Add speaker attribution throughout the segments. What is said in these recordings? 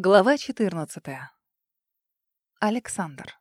Speaker 1: Глава 14. Александр.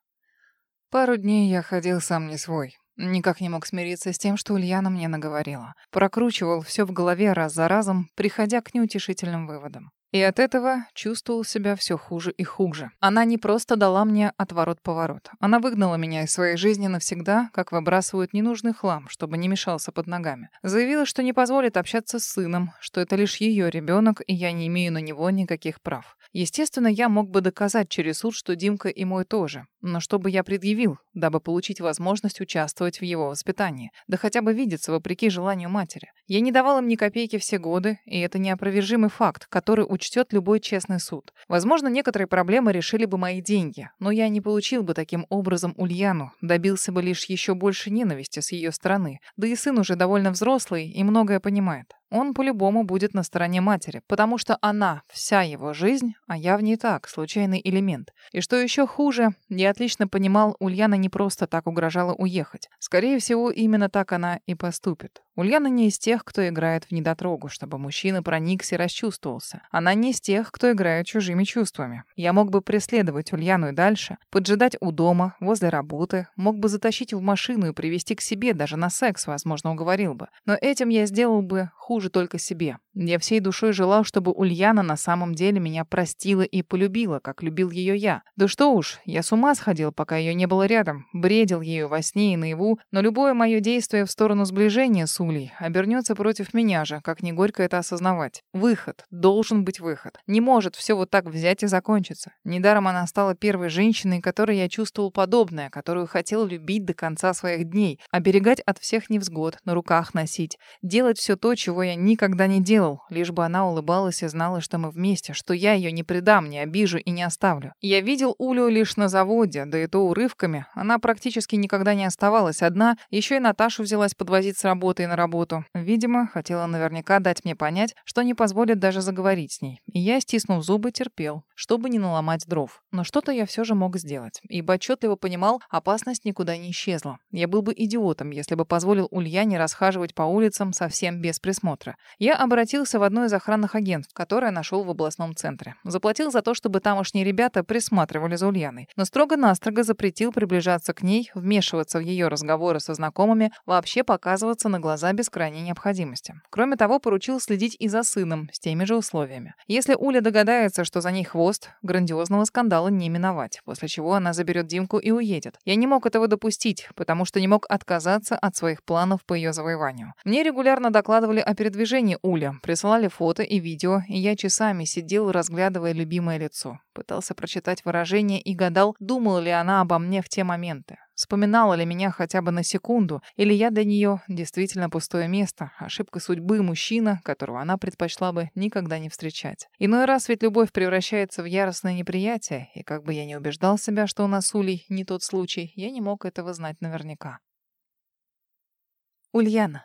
Speaker 1: Пару дней я ходил сам не свой. Никак не мог смириться с тем, что Ульяна мне наговорила. Прокручивал все в голове раз за разом, приходя к неутешительным выводам. И от этого чувствовал себя все хуже и хуже. Она не просто дала мне отворот-поворот. Она выгнала меня из своей жизни навсегда, как выбрасывают ненужный хлам, чтобы не мешался под ногами. Заявила, что не позволит общаться с сыном, что это лишь ее ребенок, и я не имею на него никаких прав. Естественно, я мог бы доказать через суд, что Димка и мой тоже. Но что бы я предъявил, дабы получить возможность участвовать в его воспитании? Да хотя бы видеться вопреки желанию матери. Я не давал им ни копейки все годы, и это неопровержимый факт, который учтет любой честный суд. Возможно, некоторые проблемы решили бы мои деньги, но я не получил бы таким образом Ульяну, добился бы лишь еще больше ненависти с ее стороны. Да и сын уже довольно взрослый и многое понимает. Он по-любому будет на стороне матери, потому что она вся его жизнь, а я в ней так, случайный элемент. И что еще хуже, я отлично понимал, Ульяна не просто так угрожала уехать. Скорее всего, именно так она и поступит. Ульяна не из тех, кто играет в недотрогу, чтобы мужчина проникся и расчувствовался. Она не из тех, кто играет чужими чувствами. Я мог бы преследовать Ульяну и дальше, поджидать у дома, возле работы, мог бы затащить в машину и привести к себе, даже на секс, возможно, уговорил бы. Но этим я сделал бы хуже только себе. Я всей душой желал, чтобы Ульяна на самом деле меня простила и полюбила, как любил ее я. Да что уж, я с ума сходил, пока ее не было рядом, бредил ею во сне и наяву, но любое мое действие в сторону сближения с Улей обернется против меня же, как не горько это осознавать. Выход. Должен быть выход. Не может все вот так взять и закончиться. Недаром она стала первой женщиной, которой я чувствовал подобное, которую хотел любить до конца своих дней, оберегать от всех невзгод, на руках носить, делать все то, чего я никогда не делал, лишь бы она улыбалась и знала, что мы вместе, что я ее не предам, не обижу и не оставлю. Я видел Улю лишь на заводе, да и то урывками. Она практически никогда не оставалась одна, еще и Наташу взялась подвозить с работы и на работу. Видимо, хотела наверняка дать мне понять, что не позволит даже заговорить с ней. И я, стиснув зубы, терпел, чтобы не наломать дров. Но что-то я все же мог сделать, ибо отчетливо понимал, опасность никуда не исчезла. Я был бы идиотом, если бы позволил Ульяне расхаживать по улицам совсем без присмотра присмотра. Я обратился в одно из охранных агентств, которое нашел в областном центре. Заплатил за то, чтобы тамошние ребята присматривали за Ульяной. Но строго-настрого запретил приближаться к ней, вмешиваться в ее разговоры со знакомыми, вообще показываться на глаза без крайней необходимости. Кроме того, поручил следить и за сыном с теми же условиями. Если Уля догадается, что за ней хвост, грандиозного скандала не миновать, после чего она заберет Димку и уедет. Я не мог этого допустить, потому что не мог отказаться от своих планов по ее завоеванию. Мне регулярно докладывали о передвижении Уля, присылали фото и видео, и я часами сидел, разглядывая любимое лицо. Пытался прочитать выражение и гадал, думала ли она обо мне в те моменты. Вспоминала ли меня хотя бы на секунду, или я для нее действительно пустое место, ошибка судьбы мужчина, которого она предпочла бы никогда не встречать. Иной раз ведь любовь превращается в яростное неприятие, и как бы я не убеждал себя, что у нас Улей не тот случай, я не мог этого знать наверняка. Ульяна.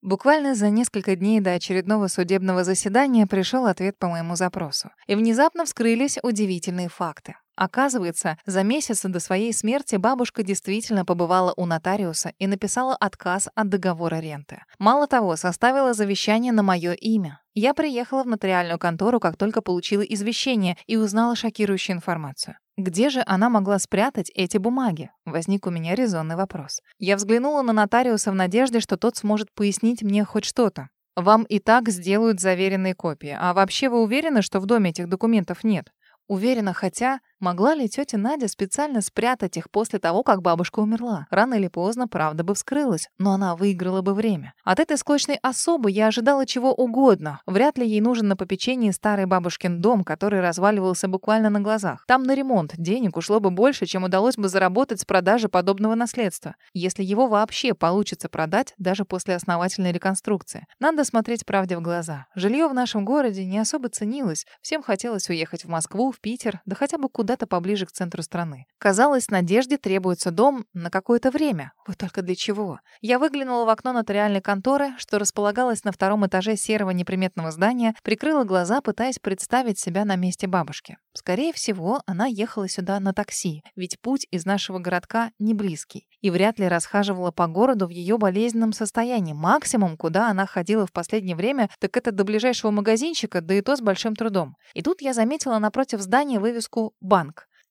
Speaker 1: Буквально за несколько дней до очередного судебного заседания пришел ответ по моему запросу. И внезапно вскрылись удивительные факты. Оказывается, за месяц до своей смерти бабушка действительно побывала у нотариуса и написала отказ от договора ренты. Мало того, составила завещание на мое имя. Я приехала в нотариальную контору, как только получила извещение и узнала шокирующую информацию. Где же она могла спрятать эти бумаги? Возник у меня резонный вопрос. Я взглянула на нотариуса в надежде, что тот сможет пояснить мне хоть что-то. Вам и так сделают заверенные копии. А вообще вы уверены, что в доме этих документов нет? Уверена, хотя Могла ли тетя Надя специально спрятать их после того, как бабушка умерла? Рано или поздно правда бы вскрылась, но она выиграла бы время. От этой склочной особы я ожидала чего угодно. Вряд ли ей нужен на попечении старый бабушкин дом, который разваливался буквально на глазах. Там на ремонт денег ушло бы больше, чем удалось бы заработать с продажи подобного наследства. Если его вообще получится продать, даже после основательной реконструкции. Надо смотреть правде в глаза. Жилье в нашем городе не особо ценилось. Всем хотелось уехать в Москву, в Питер, да хотя бы куда куда-то поближе к центру страны. Казалось, Надежде требуется дом на какое-то время. Вот только для чего? Я выглянула в окно нотариальной конторы, что располагалось на втором этаже серого неприметного здания, прикрыла глаза, пытаясь представить себя на месте бабушки. Скорее всего, она ехала сюда на такси, ведь путь из нашего городка не близкий. И вряд ли расхаживала по городу в ее болезненном состоянии. Максимум, куда она ходила в последнее время, так это до ближайшего магазинчика, да и то с большим трудом. И тут я заметила напротив здания вывеску «Банк».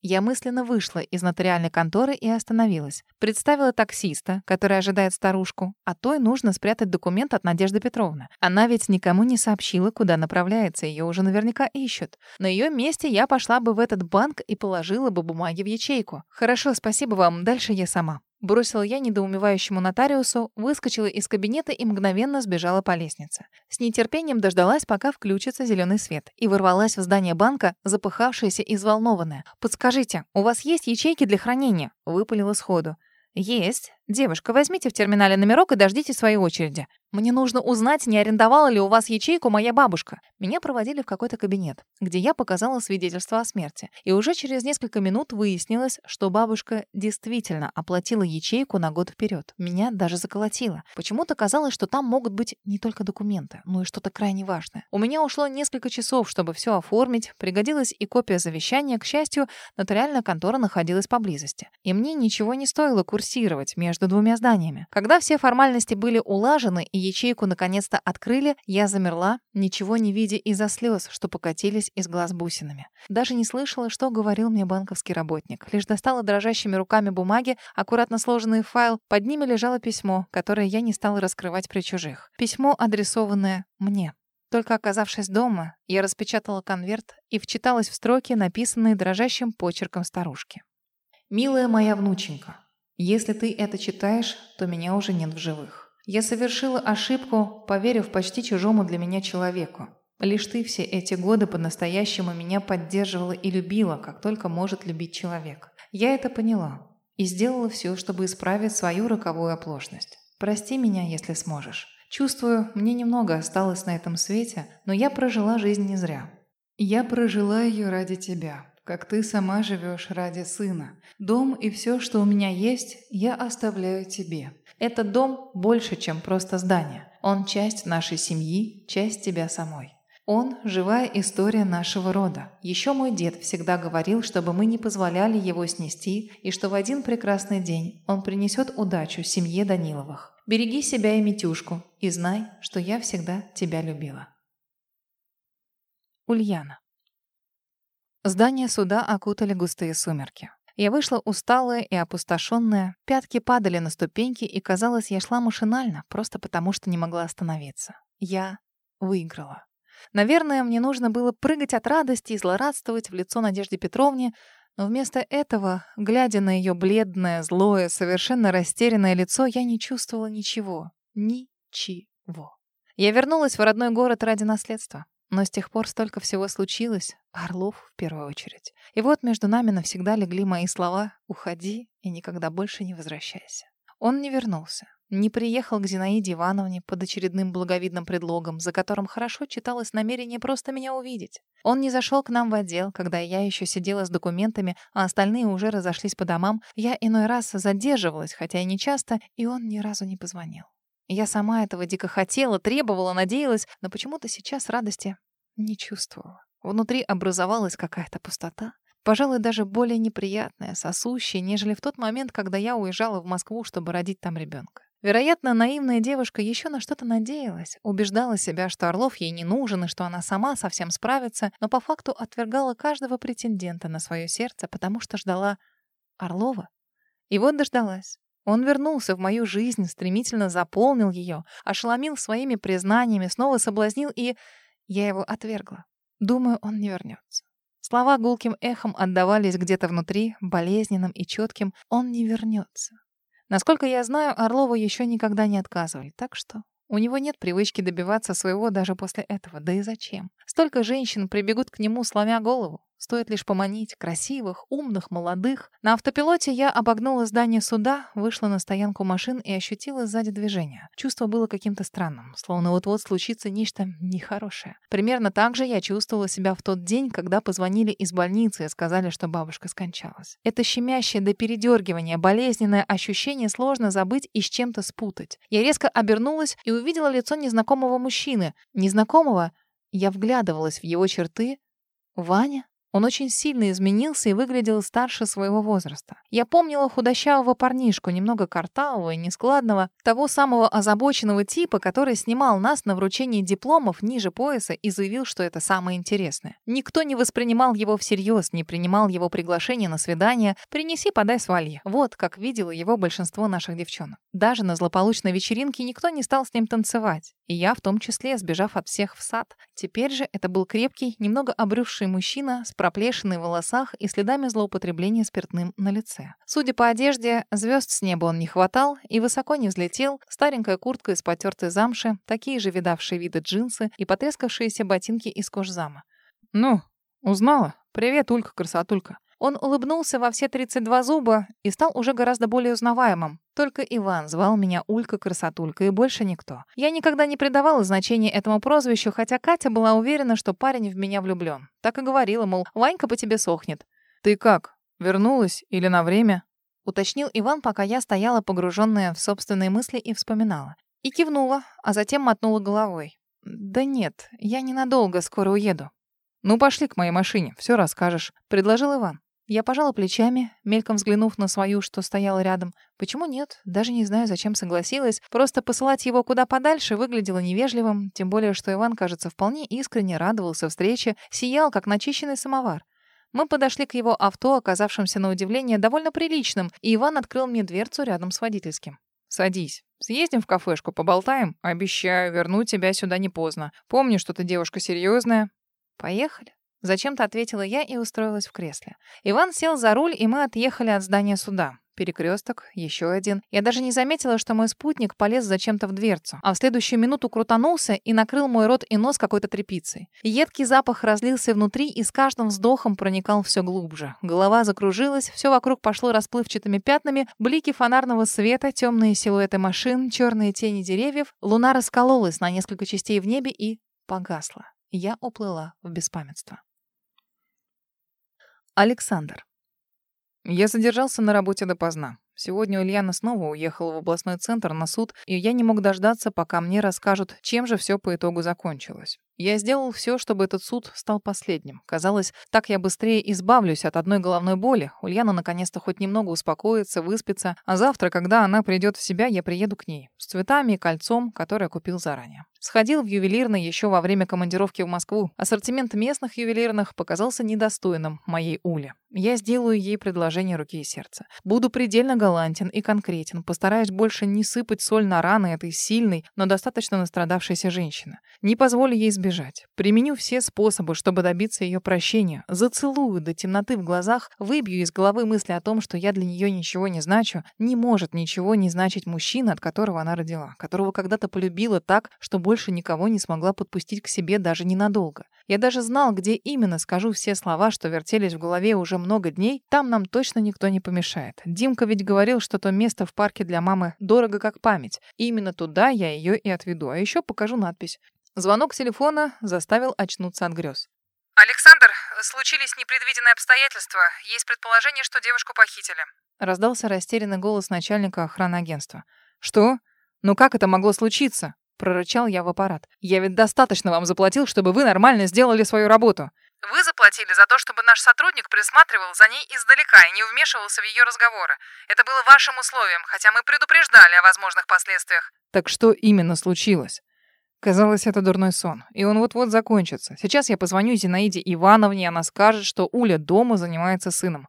Speaker 1: Я мысленно вышла из нотариальной конторы и остановилась. Представила таксиста, который ожидает старушку, а той нужно спрятать документ от Надежды Петровны. Она ведь никому не сообщила, куда направляется, ее уже наверняка ищут. На ее месте я пошла бы в этот банк и положила бы бумаги в ячейку. Хорошо, спасибо вам, дальше я сама. Бросила я недоумевающему нотариусу, выскочила из кабинета и мгновенно сбежала по лестнице. С нетерпением дождалась, пока включится зеленый свет, и ворвалась в здание банка, запыхавшаяся и взволнованная. «Подскажите, у вас есть ячейки для хранения?» — выпалила сходу. «Есть. Девушка, возьмите в терминале номерок и дождите своей очереди. Мне нужно узнать, не арендовала ли у вас ячейку моя бабушка». Меня проводили в какой-то кабинет, где я показала свидетельство о смерти. И уже через несколько минут выяснилось, что бабушка действительно оплатила ячейку на год вперед. Меня даже заколотило. Почему-то казалось, что там могут быть не только документы, но и что-то крайне важное. У меня ушло несколько часов, чтобы все оформить. Пригодилась и копия завещания. К счастью, нотариальная контора находилась поблизости. И мне ничего не стоило курсировать между между двумя зданиями. Когда все формальности были улажены и ячейку наконец-то открыли, я замерла, ничего не видя из-за слез, что покатились из глаз бусинами. Даже не слышала, что говорил мне банковский работник. Лишь достала дрожащими руками бумаги, аккуратно сложенный файл. Под ними лежало письмо, которое я не стала раскрывать при чужих. Письмо, адресованное мне. Только оказавшись дома, я распечатала конверт и вчиталась в строки, написанные дрожащим почерком старушки. «Милая моя внученька, если ты это читаешь, то меня уже нет в живых. Я совершила ошибку, поверив почти чужому для меня человеку. Лишь ты все эти годы по-настоящему меня поддерживала и любила, как только может любить человек. Я это поняла и сделала все, чтобы исправить свою роковую оплошность. Прости меня, если сможешь. Чувствую, мне немного осталось на этом свете, но я прожила жизнь не зря. Я прожила ее ради тебя как ты сама живешь ради сына. Дом и все, что у меня есть, я оставляю тебе. Этот дом больше, чем просто здание. Он часть нашей семьи, часть тебя самой. Он – живая история нашего рода. Еще мой дед всегда говорил, чтобы мы не позволяли его снести, и что в один прекрасный день он принесет удачу семье Даниловых. Береги себя и Митюшку, и знай, что я всегда тебя любила. Ульяна Здание суда окутали густые сумерки. Я вышла усталая и опустошенная, пятки падали на ступеньки, и, казалось, я шла машинально, просто потому что не могла остановиться. Я выиграла. Наверное, мне нужно было прыгать от радости и злорадствовать в лицо Надежде Петровне, но вместо этого, глядя на ее бледное, злое, совершенно растерянное лицо, я не чувствовала ничего. Ничего. Я вернулась в родной город ради наследства. Но с тех пор столько всего случилось, Орлов в первую очередь. И вот между нами навсегда легли мои слова «Уходи и никогда больше не возвращайся». Он не вернулся. Не приехал к Зинаиде Ивановне под очередным благовидным предлогом, за которым хорошо читалось намерение просто меня увидеть. Он не зашел к нам в отдел, когда я еще сидела с документами, а остальные уже разошлись по домам. Я иной раз задерживалась, хотя и не часто, и он ни разу не позвонил. Я сама этого дико хотела, требовала, надеялась, но почему-то сейчас радости не чувствовала. Внутри образовалась какая-то пустота, пожалуй, даже более неприятная, сосущая, нежели в тот момент, когда я уезжала в Москву, чтобы родить там ребенка. Вероятно, наивная девушка еще на что-то надеялась, убеждала себя, что Орлов ей не нужен и что она сама совсем справится, но по факту отвергала каждого претендента на свое сердце, потому что ждала Орлова. И вот дождалась. Он вернулся в мою жизнь, стремительно заполнил ее, ошеломил своими признаниями, снова соблазнил, и я его отвергла. Думаю, он не вернется. Слова гулким эхом отдавались где-то внутри, болезненным и четким. Он не вернется. Насколько я знаю, Орлову еще никогда не отказывали, так что у него нет привычки добиваться своего даже после этого. Да и зачем? Столько женщин прибегут к нему, сломя голову. Стоит лишь поманить красивых, умных, молодых. На автопилоте я обогнула здание суда, вышла на стоянку машин и ощутила сзади движение. Чувство было каким-то странным, словно вот-вот случится нечто нехорошее. Примерно так же я чувствовала себя в тот день, когда позвонили из больницы и сказали, что бабушка скончалась. Это щемящее до передергивания, болезненное ощущение сложно забыть и с чем-то спутать. Я резко обернулась и увидела лицо незнакомого мужчины. Незнакомого? Я вглядывалась в его черты. Ваня? Он очень сильно изменился и выглядел старше своего возраста. Я помнила худощавого парнишку, немного картавого и нескладного, того самого озабоченного типа, который снимал нас на вручении дипломов ниже пояса и заявил, что это самое интересное. Никто не воспринимал его всерьез, не принимал его приглашение на свидание «принеси, подай, свали». Вот как видело его большинство наших девчонок. Даже на злополучной вечеринке никто не стал с ним танцевать. И я в том числе, сбежав от всех в сад. Теперь же это был крепкий, немного обрюзший мужчина с проплешиной в волосах и следами злоупотребления спиртным на лице. Судя по одежде, звезд с неба он не хватал и высоко не взлетел, старенькая куртка из потертой замши, такие же видавшие виды джинсы и потрескавшиеся ботинки из кожзама.
Speaker 2: «Ну, узнала? Привет, Улька-красотулька».
Speaker 1: Он улыбнулся во все 32 зуба и стал уже гораздо более узнаваемым. Только Иван звал меня Улька-красотулька и больше никто. Я никогда не придавала значения этому прозвищу, хотя Катя была уверена, что парень в меня влюблен. Так и говорила, мол, Ванька по тебе сохнет.
Speaker 2: «Ты как? Вернулась или на время?»
Speaker 1: Уточнил Иван, пока я стояла погруженная в собственные мысли и вспоминала. И кивнула, а затем мотнула головой. «Да нет, я ненадолго, скоро уеду».
Speaker 2: «Ну, пошли к моей машине, все расскажешь», — предложил Иван.
Speaker 1: Я пожала плечами, мельком взглянув на свою, что стояла рядом. Почему нет? Даже не знаю, зачем согласилась. Просто посылать его куда подальше выглядело невежливым, тем более, что Иван, кажется, вполне искренне радовался встрече, сиял, как начищенный самовар. Мы подошли к его авто, оказавшимся на удивление довольно приличным, и Иван открыл мне дверцу рядом с водительским.
Speaker 2: «Садись. Съездим в кафешку, поболтаем. Обещаю, верну тебя сюда не поздно. Помню, что ты девушка серьезная.
Speaker 1: «Поехали». Зачем-то ответила я и устроилась в кресле. Иван сел за руль, и мы отъехали от здания суда. Перекресток, еще один. Я даже не заметила, что мой спутник полез зачем-то в дверцу, а в следующую минуту крутанулся и накрыл мой рот и нос какой-то тряпицей. Едкий запах разлился внутри и с каждым вздохом проникал все глубже. Голова закружилась, все вокруг пошло расплывчатыми пятнами, блики фонарного света, темные силуэты машин, черные тени деревьев. Луна раскололась на несколько частей в небе и погасла. Я уплыла в беспамятство. Александр.
Speaker 2: Я задержался на работе допоздна. Сегодня Ульяна снова уехала в областной центр на суд, и я не мог дождаться, пока мне расскажут, чем же все по итогу закончилось. Я сделал все, чтобы этот суд стал последним. Казалось, так я быстрее избавлюсь от одной головной боли. Ульяна наконец-то хоть немного успокоится, выспится, а завтра, когда она придет в себя, я приеду к ней. С цветами и кольцом, которое купил заранее. Сходил в ювелирный еще во время командировки в Москву. Ассортимент местных ювелирных показался недостойным моей Уле. Я сделаю ей предложение руки и сердца. Буду предельно галантен и конкретен. Постараюсь больше не сыпать соль на раны этой сильной, но достаточно настрадавшейся женщины. Не позволю ей сбежать избежать. Применю все способы, чтобы добиться ее прощения. Зацелую до темноты в глазах, выбью из головы мысли о том, что я для нее ничего не значу. Не может ничего не значить мужчина, от которого она родила, которого когда-то полюбила так, что больше никого не смогла подпустить к себе даже ненадолго. Я даже знал, где именно скажу все слова, что вертелись в голове уже много дней. Там нам точно никто не помешает. Димка ведь говорил, что то место в парке для мамы дорого как память. И именно туда я ее и отведу. А еще покажу надпись. Звонок телефона заставил очнуться от грез.
Speaker 3: «Александр, случились непредвиденные обстоятельства. Есть предположение, что девушку похитили».
Speaker 1: Раздался растерянный голос начальника охраны агентства.
Speaker 2: «Что? Ну как это могло случиться?» Прорычал я в аппарат. «Я ведь достаточно вам заплатил, чтобы вы нормально сделали свою работу».
Speaker 3: «Вы заплатили за то, чтобы наш сотрудник присматривал за ней издалека и не вмешивался в ее разговоры. Это было вашим условием, хотя мы предупреждали о возможных последствиях».
Speaker 2: «Так что именно случилось?» Казалось, это дурной сон, и он вот-вот закончится. Сейчас я позвоню Зинаиде Ивановне, и она скажет, что Уля дома занимается сыном.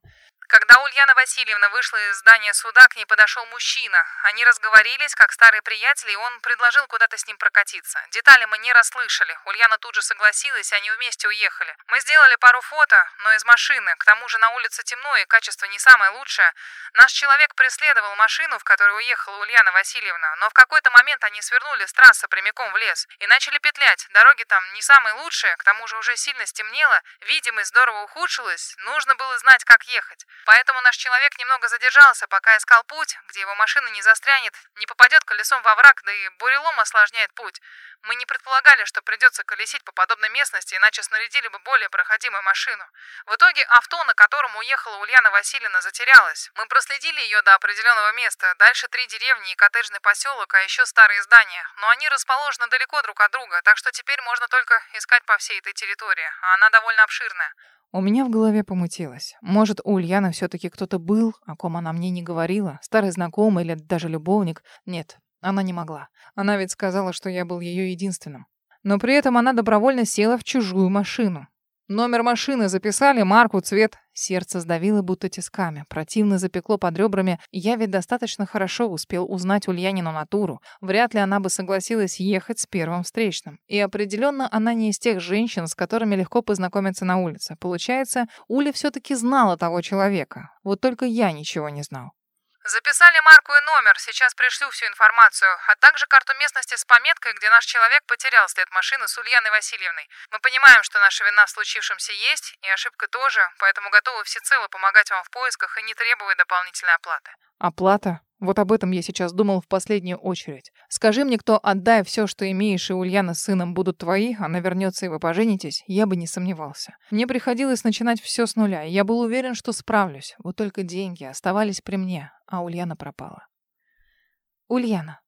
Speaker 3: Когда Ульяна Васильевна вышла из здания суда, к ней подошел мужчина. Они разговорились, как старые приятели, и он предложил куда-то с ним прокатиться. Детали мы не расслышали. Ульяна тут же согласилась, и они вместе уехали. Мы сделали пару фото, но из машины. К тому же на улице темно, и качество не самое лучшее. Наш человек преследовал машину, в которой уехала Ульяна Васильевна, но в какой-то момент они свернули с трассы прямиком в лес и начали петлять. Дороги там не самые лучшие, к тому же уже сильно стемнело, видимость здорово ухудшилась, нужно было знать, как ехать. Поэтому наш человек немного задержался, пока искал путь, где его машина не застрянет, не попадет колесом во враг, да и бурелом осложняет путь. Мы не предполагали, что придется колесить по подобной местности, иначе снарядили бы более проходимую машину. В итоге авто, на котором уехала Ульяна Васильевна, затерялось. Мы проследили ее до определенного места. Дальше три деревни и коттеджный поселок, а еще старые здания. Но они расположены далеко друг от друга, так что теперь можно только искать по всей этой территории. А она довольно обширная.
Speaker 2: У меня в голове помутилось. Может, у Ульяны все-таки кто-то был, о ком она мне не говорила? Старый знакомый или даже любовник? Нет, она не могла. Она ведь сказала, что я был ее единственным. Но при этом она добровольно села в чужую машину. Номер машины записали, марку, цвет. Сердце сдавило будто тисками. Противно запекло под ребрами. Я ведь достаточно хорошо успел узнать Ульянину натуру. Вряд ли она бы согласилась ехать с первым встречным. И определенно она не из тех женщин, с которыми легко познакомиться на улице. Получается, Уля все-таки знала того человека. Вот только я ничего не знал.
Speaker 3: Записали марку и номер, сейчас пришлю всю информацию, а также карту местности с пометкой, где наш человек потерял след машины с Ульяной Васильевной. Мы понимаем, что наша вина в случившемся есть, и ошибка тоже, поэтому готовы всецело помогать вам в поисках и не требуя дополнительной оплаты.
Speaker 2: Оплата? Вот об этом я сейчас думал в последнюю очередь. Скажи мне, кто отдай все, что имеешь, и Ульяна с сыном будут твои, она вернется и вы поженитесь, я бы не сомневался. Мне приходилось начинать все с нуля, и я был уверен, что справлюсь. Вот только деньги оставались при мне, а Ульяна пропала. Ульяна.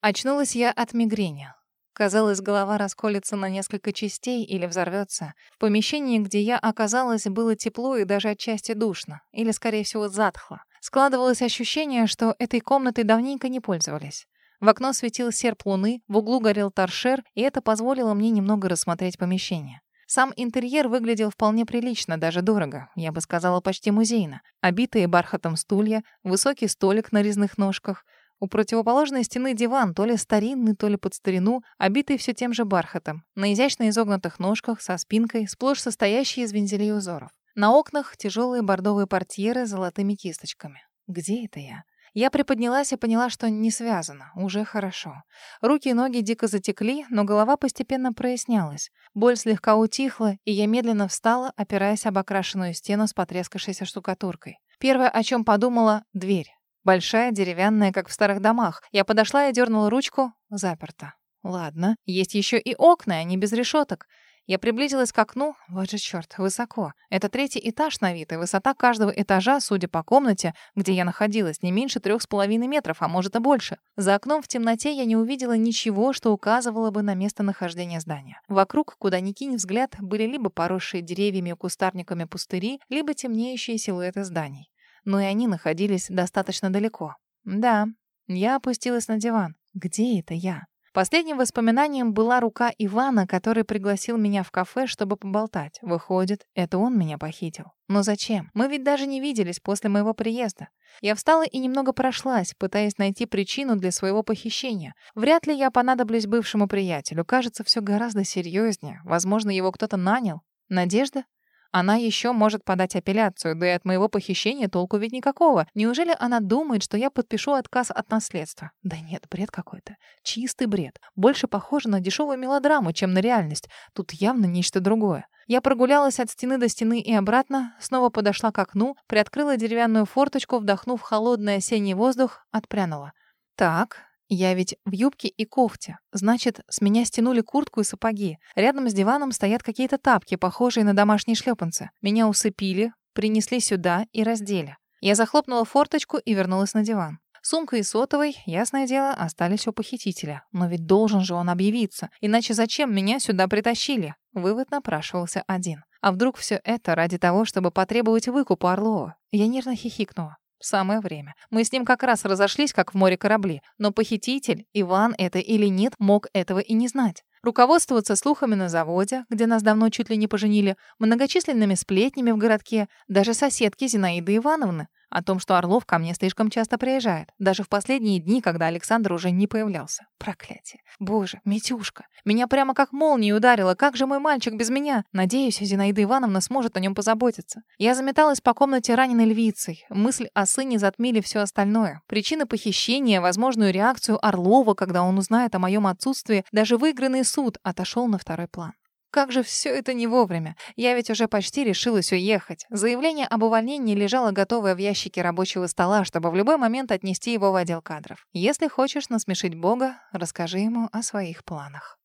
Speaker 2: Очнулась я от мигрени. Казалось, голова расколется на несколько частей или взорвется. В помещении, где я оказалась, было тепло и даже отчасти душно. Или, скорее всего, затхло. Складывалось ощущение, что этой комнатой давненько не пользовались. В окно светил серп луны, в углу горел торшер, и это позволило мне немного рассмотреть помещение. Сам интерьер выглядел вполне прилично, даже дорого, я бы сказала, почти музейно. Обитые бархатом стулья, высокий столик на резных ножках. У противоположной стены диван, то ли старинный, то ли под старину, обитый все тем же бархатом. На изящно изогнутых ножках, со спинкой, сплошь состоящий из вензелей узоров. На окнах тяжелые бордовые портьеры с золотыми кисточками. Где это я? Я приподнялась и поняла, что не связано. Уже хорошо. Руки и ноги дико затекли, но голова постепенно прояснялась. Боль слегка утихла, и я медленно встала, опираясь об окрашенную стену с потрескавшейся штукатуркой. Первое, о чем подумала — дверь. Большая, деревянная, как в старых домах. Я подошла и дернула ручку. Заперто. Ладно, есть еще и окна, они без решеток. Я приблизилась к окну. Вот же черт, высоко. Это третий этаж на вид, и высота каждого этажа, судя по комнате, где я находилась, не меньше трех с половиной метров, а может и больше. За окном в темноте я не увидела ничего, что указывало бы на местонахождение здания. Вокруг, куда ни кинь взгляд, были либо поросшие деревьями и кустарниками пустыри, либо темнеющие силуэты зданий. Но и они находились достаточно далеко. Да, я опустилась на диван. Где это я? Последним воспоминанием была рука Ивана, который пригласил меня в кафе, чтобы поболтать. Выходит, это он меня похитил. Но зачем? Мы ведь даже не виделись после моего приезда. Я встала и немного прошлась, пытаясь найти причину для своего похищения. Вряд ли я понадоблюсь бывшему приятелю. Кажется, все гораздо серьезнее. Возможно, его кто-то нанял. Надежда? Она еще может подать апелляцию, да и от моего похищения толку ведь никакого. Неужели она думает, что я подпишу отказ от наследства? Да нет, бред какой-то. Чистый бред. Больше похоже на дешевую мелодраму, чем на реальность. Тут явно нечто другое. Я прогулялась от стены до стены и обратно, снова подошла к окну, приоткрыла деревянную форточку, вдохнув холодный осенний воздух, отпрянула. Так, я ведь в юбке и кофте. Значит, с меня стянули куртку и сапоги. Рядом с диваном стоят какие-то тапки, похожие на домашние шлепанцы. Меня усыпили, принесли сюда и раздели. Я захлопнула форточку и вернулась на диван. Сумка и сотовый, ясное дело, остались у похитителя. Но ведь должен же он объявиться. Иначе зачем меня сюда притащили? Вывод напрашивался один. А вдруг все это ради того, чтобы потребовать выкупа Орлова? Я нервно хихикнула. Самое время. Мы с ним как раз разошлись, как в море корабли. Но похититель, Иван это или нет, мог этого и не знать. руководствоваться слухами на заводе, где нас давно чуть ли не поженили, многочисленными сплетнями в городке, даже соседки Зинаиды Ивановны о том, что Орлов ко мне слишком часто приезжает, даже в последние дни, когда Александр уже не появлялся. Проклятие. Боже, Митюшка, меня прямо как молнией ударило. Как же мой мальчик без меня? Надеюсь, Зинаида Ивановна сможет о нем позаботиться. Я заметалась по комнате раненой львицей. Мысль о сыне затмили все остальное. Причины похищения, возможную реакцию Орлова, когда он узнает о моем отсутствии, даже выигранный суд отошел на второй план. Как же все это не вовремя. Я ведь уже почти решилась уехать. Заявление об увольнении лежало готовое в ящике рабочего стола, чтобы в любой момент отнести его в отдел кадров. Если хочешь насмешить Бога, расскажи ему о своих планах.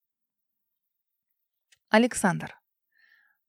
Speaker 2: Александр.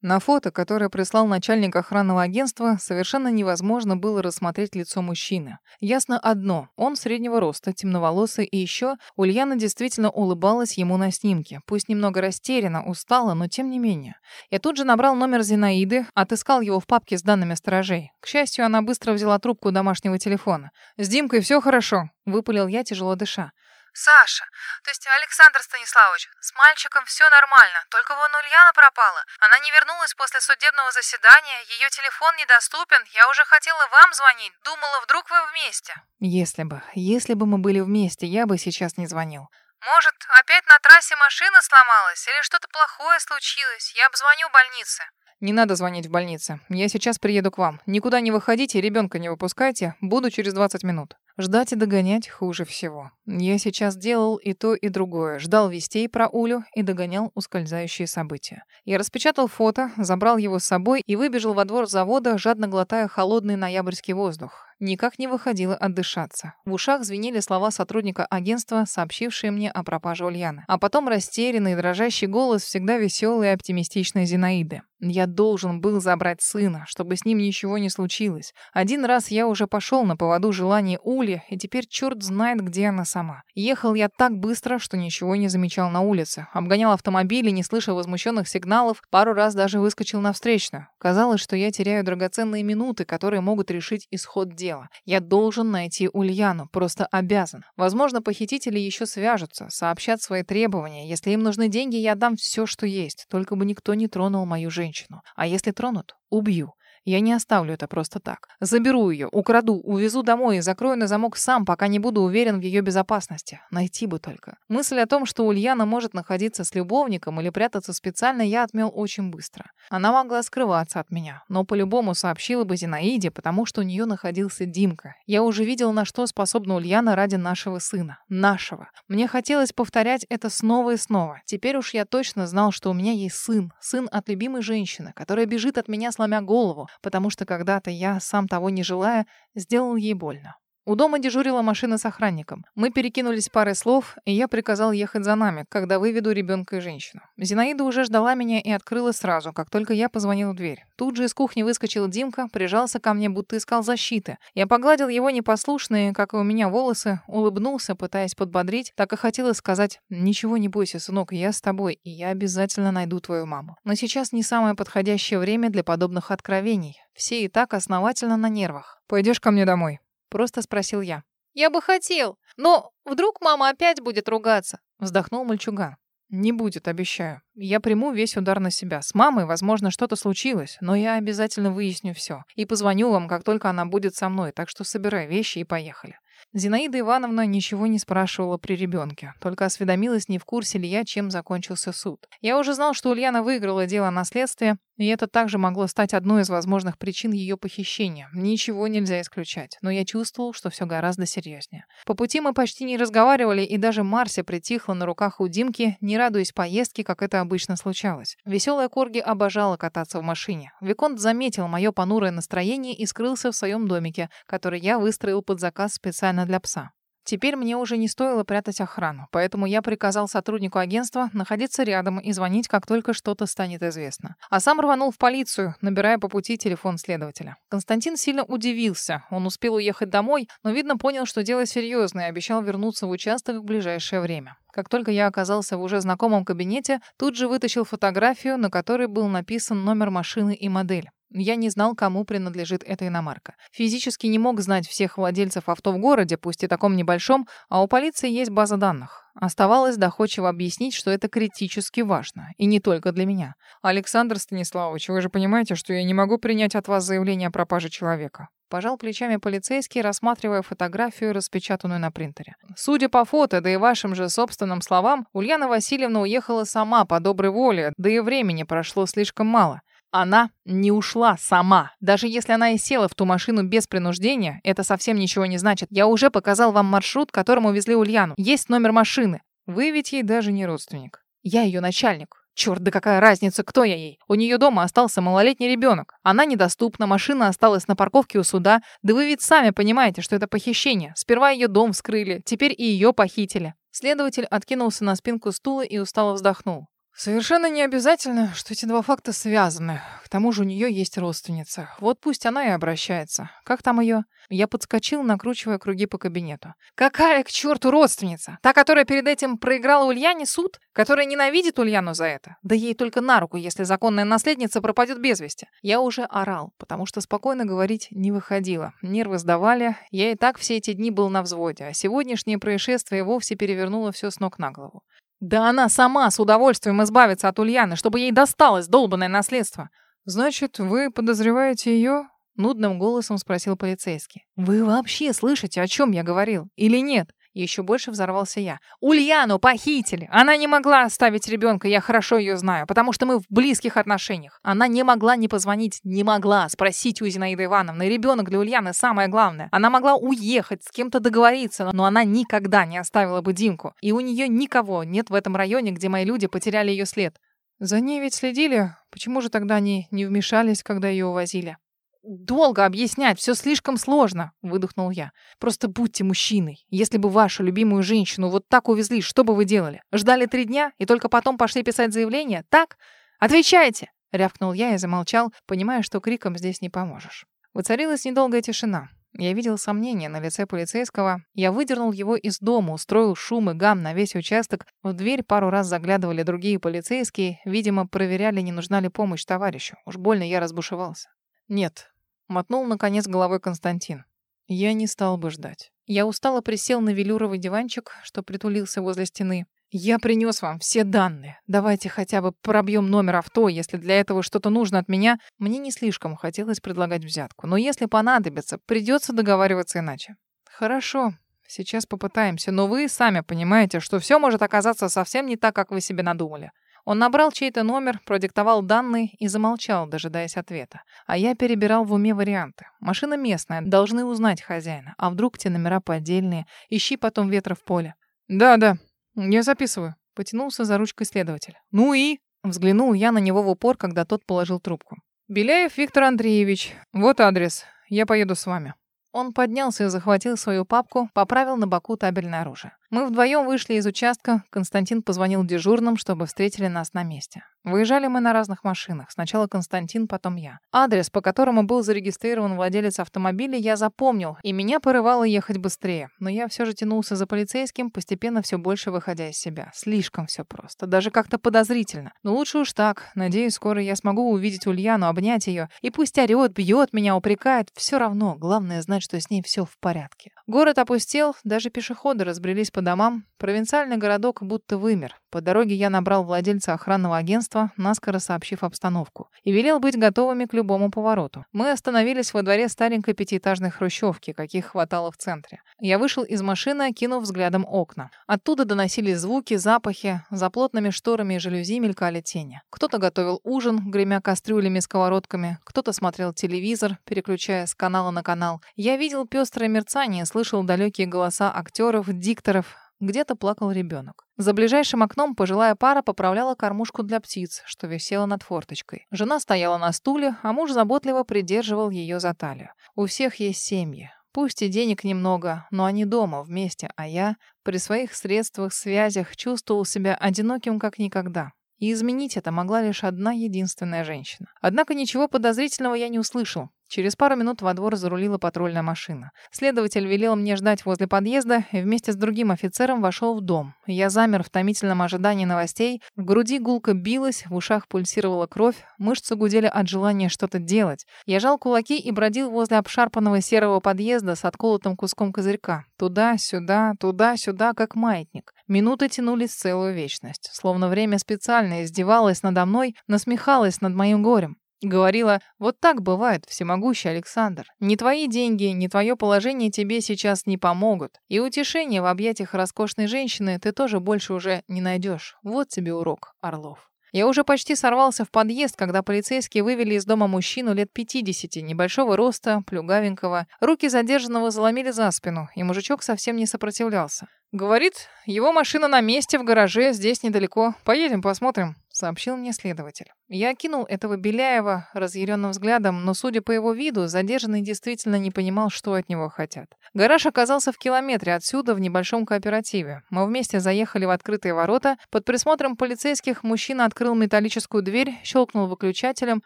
Speaker 1: На фото, которое прислал начальник охранного агентства, совершенно невозможно было рассмотреть лицо мужчины. Ясно одно, он среднего роста, темноволосый, и еще Ульяна действительно улыбалась ему на снимке, пусть немного растеряна, устала, но тем не менее. Я тут же набрал номер Зинаиды, отыскал его в папке с данными сторожей. К счастью, она быстро взяла трубку домашнего телефона. «С Димкой все хорошо», — выпалил я, тяжело дыша.
Speaker 3: Саша, то есть Александр Станиславович, с мальчиком все нормально, только вон Ульяна пропала. Она не вернулась после судебного заседания, ее телефон недоступен. Я уже хотела вам звонить, думала, вдруг вы вместе.
Speaker 2: Если бы, если бы мы были вместе, я бы сейчас не звонил.
Speaker 3: Может, опять на трассе машина сломалась или что-то плохое случилось? Я обзвоню больнице.
Speaker 1: Не надо звонить в больнице. Я сейчас приеду к вам. Никуда не выходите, ребенка не выпускайте. Буду через 20 минут. Ждать и догонять хуже всего. Я сейчас делал и то, и другое. Ждал вестей про Улю и догонял ускользающие события. Я распечатал фото, забрал его с собой и выбежал во двор завода, жадно глотая холодный ноябрьский воздух никак не выходило отдышаться. В ушах звенели слова сотрудника агентства, сообщившие мне о пропаже Ульяны. А потом растерянный, дрожащий голос всегда веселой и оптимистичной Зинаиды. Я должен был забрать сына, чтобы с ним ничего не случилось. Один раз я уже пошел на поводу желания Ули, и теперь черт знает, где она сама. Ехал я так быстро, что ничего не замечал на улице. Обгонял автомобили, не слышал возмущенных сигналов, пару раз даже выскочил на встречную. Казалось, что я теряю драгоценные минуты, которые могут решить исход дела. Я должен найти Ульяну, просто обязан. Возможно, похитители еще свяжутся, сообщат свои требования. Если им нужны деньги, я дам все, что есть, только бы никто не тронул мою женщину. А если тронут, убью. Я не оставлю это просто так. Заберу ее, украду, увезу домой и закрою на замок сам, пока не буду уверен в ее безопасности. Найти бы только. Мысль о том, что Ульяна может находиться с любовником или прятаться специально, я отмел очень быстро. Она могла скрываться от меня, но по-любому сообщила бы Зинаиде, потому что у нее находился Димка. Я уже видел, на что способна Ульяна ради нашего сына. Нашего. Мне хотелось повторять это снова и снова. Теперь уж я точно знал, что у меня есть сын. Сын от любимой женщины, которая бежит от меня, сломя голову, потому что когда-то я, сам того не желая, сделал ей больно. У дома дежурила машина с охранником. Мы перекинулись парой слов, и я приказал ехать за нами, когда выведу ребенка и женщину. Зинаида уже ждала меня и открыла сразу, как только я позвонил в дверь. Тут же из кухни выскочил Димка, прижался ко мне, будто искал защиты. Я погладил его непослушные, как и у меня, волосы, улыбнулся, пытаясь подбодрить, так и хотела сказать «Ничего не бойся, сынок, я с тобой, и я обязательно найду твою маму». Но сейчас не самое подходящее время для подобных откровений. Все и так основательно на нервах. «Пойдешь ко мне домой?» Просто спросил я.
Speaker 3: «Я бы хотел, но вдруг мама опять будет ругаться?»
Speaker 1: Вздохнул мальчуган. «Не будет, обещаю. Я приму весь удар на себя. С мамой, возможно, что-то случилось, но я обязательно выясню все. И позвоню вам, как только она будет со мной, так что собирай вещи и поехали». Зинаида Ивановна ничего не спрашивала при ребенке, только осведомилась, не в курсе ли я, чем закончился суд. Я уже знал, что Ульяна выиграла дело о наследстве, и это также могло стать одной из возможных причин ее похищения. Ничего нельзя исключать, но я чувствовал, что все гораздо серьезнее. По пути мы почти не разговаривали, и даже Марся притихла на руках у Димки, не радуясь поездке, как это обычно случалось. Веселая Корги обожала кататься в машине. Виконт заметил мое понурое настроение и скрылся в своем домике, который я выстроил под заказ специально для пса. Теперь мне уже не стоило прятать охрану, поэтому я приказал сотруднику агентства находиться рядом и звонить, как только что-то станет известно. А сам рванул в полицию, набирая по пути телефон следователя. Константин сильно удивился. Он успел уехать домой, но, видно, понял, что дело серьезное и обещал вернуться в участок в ближайшее время. Как только я оказался в уже знакомом кабинете, тут же вытащил фотографию, на которой был написан номер машины и модель.
Speaker 2: Я не знал, кому принадлежит эта иномарка. Физически не мог знать всех владельцев авто в городе, пусть и таком небольшом, а у полиции есть база данных. Оставалось доходчиво объяснить, что это критически важно. И не только для меня. «Александр Станиславович, вы же понимаете, что я не могу принять от вас заявление о пропаже человека». Пожал плечами полицейский, рассматривая фотографию, распечатанную на принтере. Судя по фото, да и вашим же собственным словам, Ульяна Васильевна уехала сама по доброй воле, да и времени прошло слишком мало. Она не ушла сама. Даже если она и села в ту машину без принуждения, это совсем ничего не значит. Я уже показал вам маршрут, которым увезли Ульяну. Есть номер машины. Вы ведь ей даже не родственник. Я ее начальник. Черт, да какая разница, кто я ей? У нее дома остался малолетний ребенок. Она недоступна, машина осталась на парковке у суда. Да вы ведь сами понимаете, что это похищение. Сперва ее дом вскрыли, теперь и ее похитили. Следователь откинулся на спинку стула и устало вздохнул. Совершенно не обязательно, что эти два факта связаны. К тому же у нее есть родственница. Вот пусть она и обращается. Как там ее? Я подскочил, накручивая круги по кабинету. Какая к черту родственница? Та, которая перед этим проиграла Ульяне суд? Которая ненавидит Ульяну за это? Да ей только на руку, если законная наследница пропадет без вести. Я уже орал, потому что спокойно говорить не выходило. Нервы сдавали. Я и так все эти дни был на взводе, а сегодняшнее происшествие вовсе перевернуло все с ног на голову. Да она сама с удовольствием избавится от Ульяны, чтобы ей досталось долбанное наследство. Значит, вы подозреваете ее? Нудным голосом спросил полицейский. Вы вообще слышите, о чем я говорил? Или нет? Еще больше взорвался я. Ульяну похитили. Она не могла оставить ребенка, я хорошо ее знаю, потому что мы в близких отношениях. Она не могла не позвонить, не могла спросить у Зинаиды Ивановны. Ребенок для Ульяны самое главное. Она могла уехать, с кем-то договориться, но она никогда не оставила бы Димку. И у нее никого нет в этом районе, где мои люди потеряли ее след. За ней ведь следили. Почему же тогда они не вмешались, когда ее увозили? Долго объяснять, все слишком сложно», — выдохнул я. «Просто будьте мужчиной. Если бы вашу любимую женщину вот так увезли, что бы вы делали? Ждали три дня и только потом пошли писать заявление? Так? Отвечайте!» — рявкнул я и замолчал, понимая, что криком здесь не поможешь. Воцарилась недолгая тишина. Я видел сомнение на лице полицейского. Я выдернул его из дома, устроил шум и гам на весь участок. В дверь пару раз заглядывали другие полицейские. Видимо, проверяли, не нужна ли помощь товарищу. Уж больно я разбушевался. «Нет», — мотнул наконец головой Константин. «Я не стал бы ждать». Я устало присел на велюровый диванчик, что притулился возле стены. «Я принес вам все данные. Давайте хотя бы пробьем номер авто, если для этого что-то нужно от меня. Мне не слишком хотелось предлагать взятку, но если понадобится, придется договариваться иначе». «Хорошо, сейчас попытаемся, но вы сами понимаете, что все может оказаться совсем не так, как вы себе надумали. Он набрал чей-то номер, продиктовал данные и замолчал, дожидаясь ответа. А я перебирал в уме варианты. Машина местная, должны узнать хозяина. А вдруг те номера поддельные? Ищи потом ветра в поле. «Да, да, я записываю», — потянулся за ручкой следователь. «Ну и?» — взглянул я на него в упор, когда тот положил трубку. «Беляев Виктор Андреевич. Вот адрес. Я поеду с вами». Он поднялся и захватил свою папку, поправил на боку табельное оружие. Мы вдвоем вышли из участка. Константин позвонил дежурным, чтобы встретили нас на месте. Выезжали мы на разных машинах. Сначала Константин, потом я. Адрес, по которому был зарегистрирован владелец автомобиля, я запомнил, и меня порывало ехать быстрее. Но я все же тянулся за полицейским, постепенно все больше выходя из себя. Слишком все просто. Даже как-то подозрительно. Но лучше уж так. Надеюсь, скоро я смогу увидеть Ульяну, обнять ее. И пусть орет, бьет меня, упрекает. Все равно. Главное знать, что с ней все в порядке. Город опустел, даже пешеходы разбрелись домам. Провинциальный городок будто вымер. По дороге я набрал владельца охранного агентства, наскоро сообщив обстановку, и велел быть готовыми к любому повороту. Мы остановились во дворе старенькой пятиэтажной хрущевки, каких хватало в центре. Я вышел из машины, кинув взглядом окна. Оттуда доносились звуки, запахи, за плотными шторами и жалюзи мелькали тени. Кто-то готовил ужин, гремя кастрюлями и сковородками, кто-то смотрел телевизор, переключая с канала на канал. Я видел пестрое мерцание, слышал далекие голоса актеров, дикторов, где-то плакал ребенок. За ближайшим окном пожилая пара поправляла кормушку для птиц, что висела над форточкой. Жена стояла на стуле, а муж заботливо придерживал ее за талию. У всех есть семьи. Пусть и денег немного, но они дома, вместе, а я при своих средствах, связях чувствовал себя одиноким как никогда. И изменить это могла лишь одна единственная женщина. Однако ничего подозрительного я не услышал. Через пару минут во двор зарулила патрульная машина. Следователь велел мне ждать возле подъезда и вместе с другим офицером вошел в дом. Я замер в томительном ожидании новостей, в груди гулко билась, в ушах пульсировала кровь, мышцы гудели от желания что-то делать. Я жал кулаки и бродил возле обшарпанного серого подъезда с отколотым куском козырька. Туда-сюда, туда-сюда, как маятник. Минуты тянулись целую вечность, словно время специально издевалось надо мной, насмехалось над моим горем. Говорила, вот так бывает, всемогущий Александр. Ни твои деньги, ни твое положение тебе сейчас не помогут. И утешения в объятиях роскошной женщины ты тоже больше уже не найдешь. Вот тебе урок, Орлов. Я уже почти сорвался в подъезд, когда полицейские вывели из дома мужчину лет 50, небольшого роста, плюгавенького. Руки задержанного заломили за спину, и мужичок совсем не сопротивлялся. «Говорит, его машина на месте в гараже, здесь недалеко. Поедем, посмотрим», — сообщил мне следователь. Я окинул этого Беляева разъяренным взглядом, но, судя по его виду, задержанный действительно не понимал, что от него хотят. Гараж оказался в километре отсюда, в небольшом кооперативе. Мы вместе заехали в открытые ворота. Под присмотром полицейских мужчина открыл металлическую дверь, щелкнул выключателем.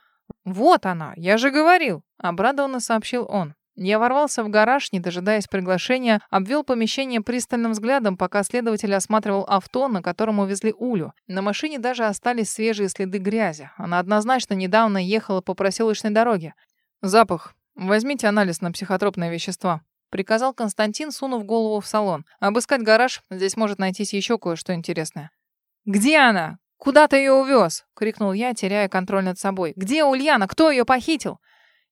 Speaker 2: «Вот она, я же говорил!» — обрадованно сообщил он. Я ворвался в гараж, не дожидаясь приглашения, обвел помещение пристальным взглядом, пока следователь осматривал авто, на котором увезли Улю. На машине даже остались свежие следы грязи. Она однозначно недавно ехала по проселочной дороге. «Запах. Возьмите анализ на психотропные вещества», — приказал Константин, сунув голову в салон. «Обыскать гараж. Здесь может найтись еще кое-что интересное». «Где она? Куда ты ее увез?» — крикнул я, теряя контроль над собой. «Где Ульяна? Кто ее похитил?»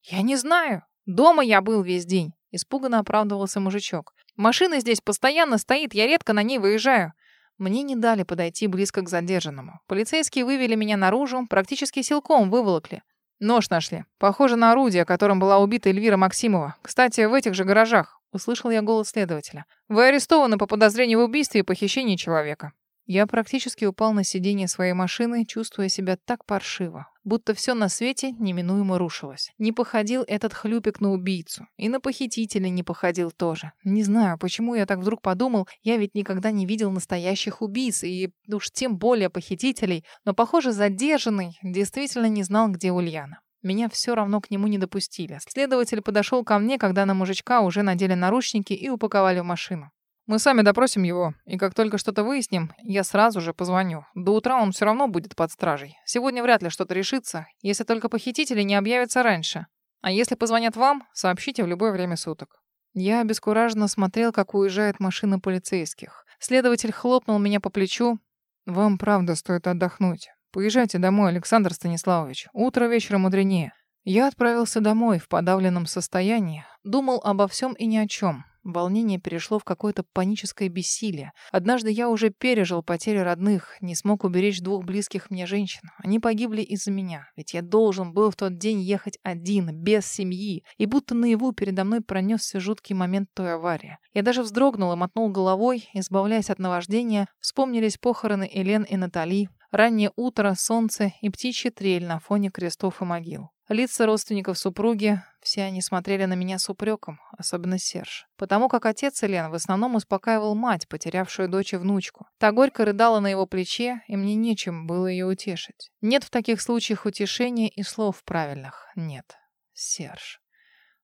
Speaker 2: «Я не знаю», Дома я был весь день. Испуганно оправдывался мужичок. Машина здесь постоянно стоит, я редко на ней выезжаю. Мне не дали подойти близко к задержанному. Полицейские вывели меня наружу, практически силком выволокли. Нож нашли. Похоже на орудие, которым была убита Эльвира Максимова. Кстати, в этих же гаражах. Услышал я голос следователя. Вы арестованы по подозрению в убийстве и похищении человека. Я практически упал на сиденье своей машины, чувствуя себя так паршиво, будто все на свете неминуемо рушилось. Не походил этот хлюпик на убийцу, и на похитителя не походил тоже. Не знаю, почему я так вдруг подумал, я ведь никогда не видел настоящих убийц, и уж тем более похитителей, но, похоже, задержанный действительно не знал, где Ульяна. Меня все равно к нему не допустили. Следователь подошел ко мне, когда на мужичка уже надели наручники и упаковали в машину. Мы сами допросим его, и как только что-то выясним, я сразу же позвоню. До утра он все равно будет под стражей. Сегодня вряд ли что-то решится, если только похитители не объявятся раньше. А если позвонят вам, сообщите в любое время суток». Я обескураженно смотрел, как уезжает машина полицейских. Следователь хлопнул меня по плечу. «Вам правда стоит отдохнуть. Поезжайте домой, Александр Станиславович. Утро вечера мудренее». Я отправился домой в подавленном состоянии, думал обо всем и ни о чем. Волнение перешло в какое-то паническое бессилие. Однажды я уже пережил потери родных, не смог уберечь двух близких мне женщин. Они погибли из-за меня, ведь я должен был в тот день ехать один, без семьи, и будто наяву передо мной пронесся жуткий момент той аварии. Я даже вздрогнул и мотнул головой, избавляясь от наваждения, вспомнились похороны Элен и Натали, раннее утро, солнце и птичья трель на фоне крестов и могил. Лица родственников супруги, все они смотрели на меня с упреком, особенно Серж. Потому как отец Елен в основном успокаивал мать, потерявшую дочь и внучку. Та горько рыдала на его плече, и мне нечем было ее утешить. Нет в таких случаях утешения и слов правильных. Нет. Серж.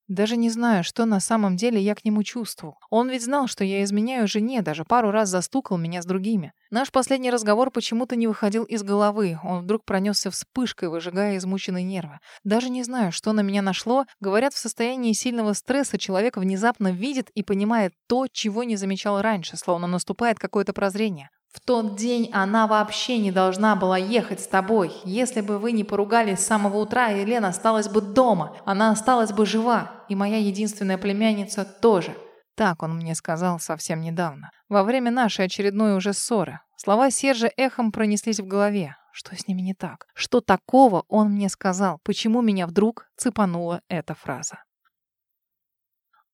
Speaker 2: Даже не знаю, что на самом деле я к нему чувствовал. Он ведь знал, что я изменяю жене, даже пару раз застукал меня с другими. Наш последний разговор почему-то не выходил из головы. Он вдруг пронесся вспышкой, выжигая измученные нервы. Даже не знаю, что на меня нашло. Говорят, в состоянии сильного стресса человек внезапно видит и понимает то, чего не замечал раньше, словно наступает какое-то прозрение. В тот день она вообще не должна была ехать с тобой. Если бы вы не поругались с самого утра, Елена осталась бы дома. Она осталась бы жива. И моя единственная племянница тоже. Так он мне сказал совсем недавно. Во время нашей очередной уже ссоры. Слова Сержа эхом пронеслись в голове. Что с ними не так? Что такого он мне сказал? Почему меня вдруг цепанула эта фраза?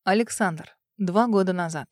Speaker 2: Александр. Два года назад.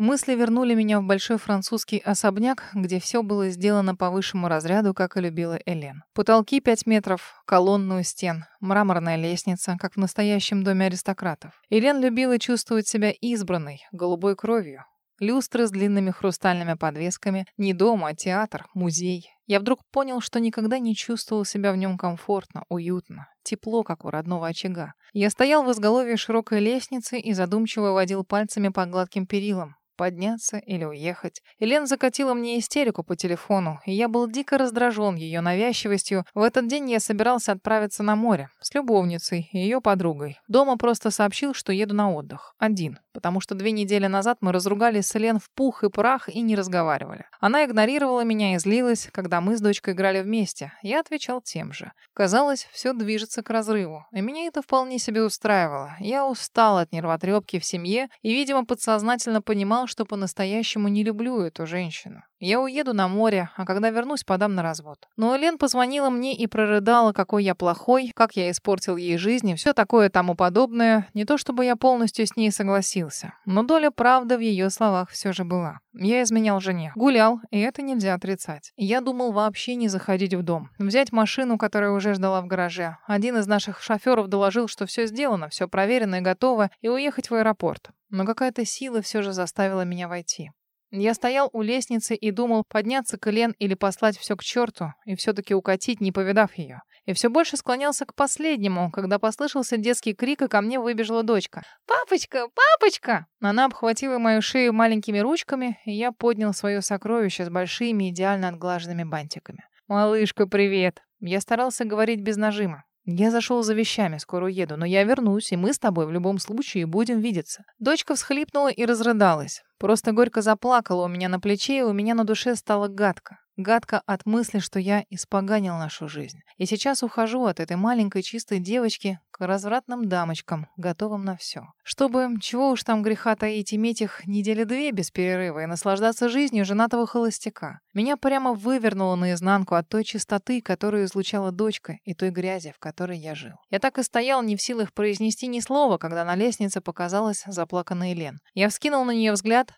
Speaker 2: Мысли вернули меня в большой французский особняк, где все было сделано по высшему разряду, как и любила Элен. Потолки 5 метров, колонны у стен, мраморная лестница, как в настоящем доме аристократов. Элен любила чувствовать себя избранной, голубой кровью. люстры с длинными хрустальными подвесками. Не дом, а театр, музей. Я вдруг понял, что никогда не чувствовал себя в нем комфортно, уютно, тепло, как у родного очага. Я стоял в изголовье широкой лестницы и задумчиво водил пальцами по гладким перилам подняться или уехать. Елена закатила мне истерику по телефону, и я был дико раздражен ее навязчивостью. В этот день я собирался отправиться на море с любовницей и ее подругой. Дома просто сообщил, что еду на отдых. Один. Потому что две недели назад мы разругались с Елен в пух и прах и не разговаривали. Она игнорировала меня и злилась, когда мы с дочкой играли вместе. Я отвечал тем же. Казалось, все движется к разрыву. И меня это вполне себе устраивало. Я устал от нервотрепки в семье и, видимо, подсознательно понимал, что по-настоящему не люблю эту женщину. Я уеду на море, а когда вернусь, подам на развод. Но Лен позвонила мне и прорыдала, какой я плохой, как я испортил ей жизнь и все такое тому подобное. Не то чтобы я полностью с ней согласился, но доля правды в ее словах все же была. Я изменял жене, гулял, и это нельзя отрицать. Я думал вообще не заходить в дом, взять машину, которая уже ждала в гараже. Один из наших шоферов доложил, что все сделано, все проверено и готово, и уехать в аэропорт. Но какая-то сила все же заставила меня войти. Я стоял у лестницы и думал, подняться к Элен или послать все к черту, и все-таки укатить, не повидав ее. И все больше склонялся к последнему, когда послышался детский крик, и ко мне выбежала дочка. «Папочка! Папочка!» Она обхватила мою шею маленькими ручками, и я поднял свое сокровище с большими идеально отглаженными бантиками. «Малышка, привет!» Я старался говорить без нажима. Я зашел за вещами, скоро уеду, но я вернусь, и мы с тобой в любом случае будем видеться. Дочка всхлипнула и разрыдалась. Просто горько заплакала у меня на плече, и у меня на душе стало гадко. Гадко от мысли, что я испоганил нашу жизнь. И сейчас ухожу от этой маленькой чистой девочки к развратным дамочкам, готовым на все. Чтобы, чего уж там греха таить, иметь их недели две без перерыва и наслаждаться жизнью женатого холостяка. Меня прямо вывернуло наизнанку от той чистоты, которую излучала дочка, и той грязи, в которой я жил. Я так и стоял не в силах произнести ни слова, когда на лестнице показалась заплаканная Лен. Я вскинул на нее взгляд.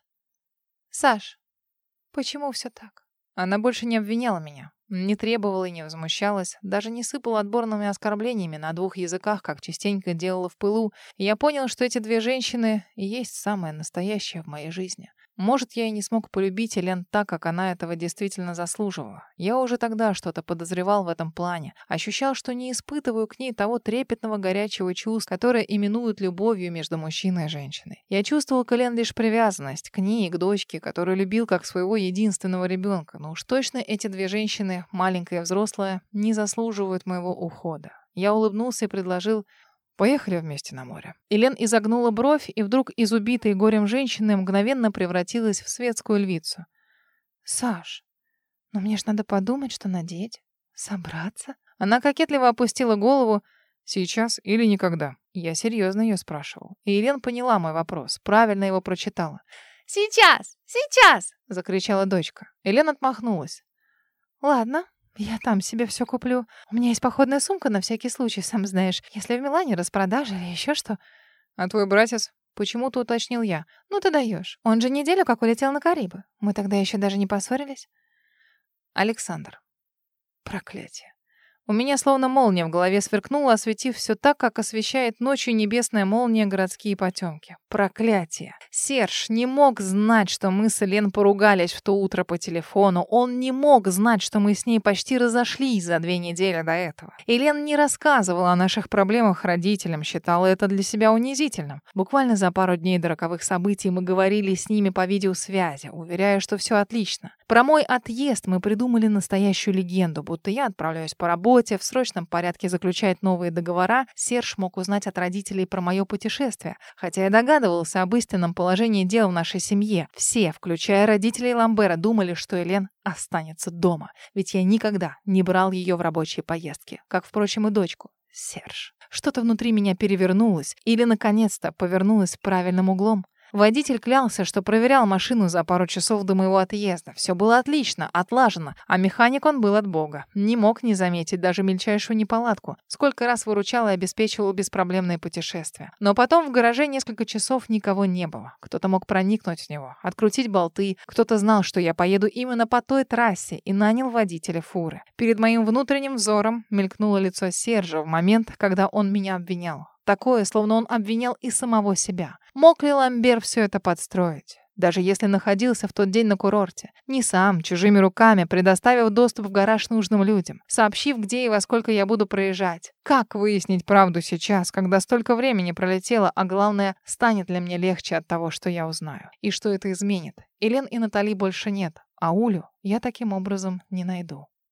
Speaker 2: «Саш, почему все так?» Она больше не обвиняла меня, не требовала и не возмущалась, даже не сыпала отборными оскорблениями на двух языках, как частенько делала в пылу, я понял, что эти две женщины и есть самое настоящее в моей жизни. Может, я и не смог полюбить Элен так, как она этого действительно заслуживала. Я уже тогда что-то подозревал в этом плане. Ощущал, что не испытываю к ней того трепетного горячего чувства, которое именуют любовью между мужчиной и женщиной. Я чувствовал к Элен лишь привязанность к ней и к дочке, которую любил как своего единственного ребенка. Но уж точно эти две женщины, маленькая и взрослая, не заслуживают моего ухода. Я улыбнулся и предложил Поехали вместе на море. Елен изогнула бровь, и вдруг из убитой горем женщины мгновенно превратилась в светскую львицу. «Саш, но мне ж надо подумать, что надеть, собраться». Она кокетливо опустила голову. «Сейчас или никогда?» Я серьезно ее спрашивал. И Елен поняла мой вопрос, правильно его прочитала. «Сейчас! Сейчас!» — закричала дочка. Елен отмахнулась. «Ладно, я там себе все куплю. У меня есть походная сумка на всякий случай, сам знаешь. Если в Милане распродажа или еще что.
Speaker 1: А твой братец? Почему-то уточнил я.
Speaker 2: Ну ты даешь. Он же неделю как улетел на Карибы. Мы тогда еще даже не поссорились. Александр. Проклятие. У меня словно молния в голове сверкнула, осветив все так, как освещает ночью небесная молния городские потемки. Проклятие. Серж не мог знать, что мы с Элен поругались в то утро по телефону. Он не мог знать, что мы с ней почти разошлись за две недели до этого. Элен не рассказывала о наших проблемах родителям, считала это для себя унизительным. Буквально за пару дней до роковых событий мы говорили с ними по видеосвязи, уверяя, что все отлично. Про мой отъезд мы придумали настоящую легенду, будто я отправляюсь по работе, работе, в срочном порядке заключает новые договора, Серж мог узнать от родителей про мое путешествие, хотя я догадывался об истинном положении дел в нашей семье. Все, включая родителей Ламбера, думали, что Элен останется дома, ведь я никогда не брал ее в рабочие поездки, как, впрочем, и дочку. Серж. Что-то внутри меня перевернулось или, наконец-то, повернулось правильным углом. Водитель клялся, что проверял машину за пару часов до моего отъезда. Все было отлично, отлажено, а механик он был от бога. Не мог не заметить даже мельчайшую неполадку. Сколько раз выручал и обеспечивал беспроблемные путешествия. Но потом в гараже несколько часов никого не было. Кто-то мог проникнуть в него, открутить болты. Кто-то знал, что я поеду именно по той трассе и нанял водителя фуры. Перед моим внутренним взором мелькнуло лицо Сержа в момент, когда он меня обвинял. Такое, словно он обвинял и самого себя. Мог ли Ламбер все это подстроить? даже если находился в тот день на курорте. Не сам, чужими руками, предоставив доступ в гараж нужным людям, сообщив, где и во сколько я буду проезжать. Как выяснить правду сейчас, когда столько времени пролетело, а главное, станет ли мне легче от того, что я узнаю? И что это изменит? Элен и Натали больше нет, а Улю я таким образом не найду.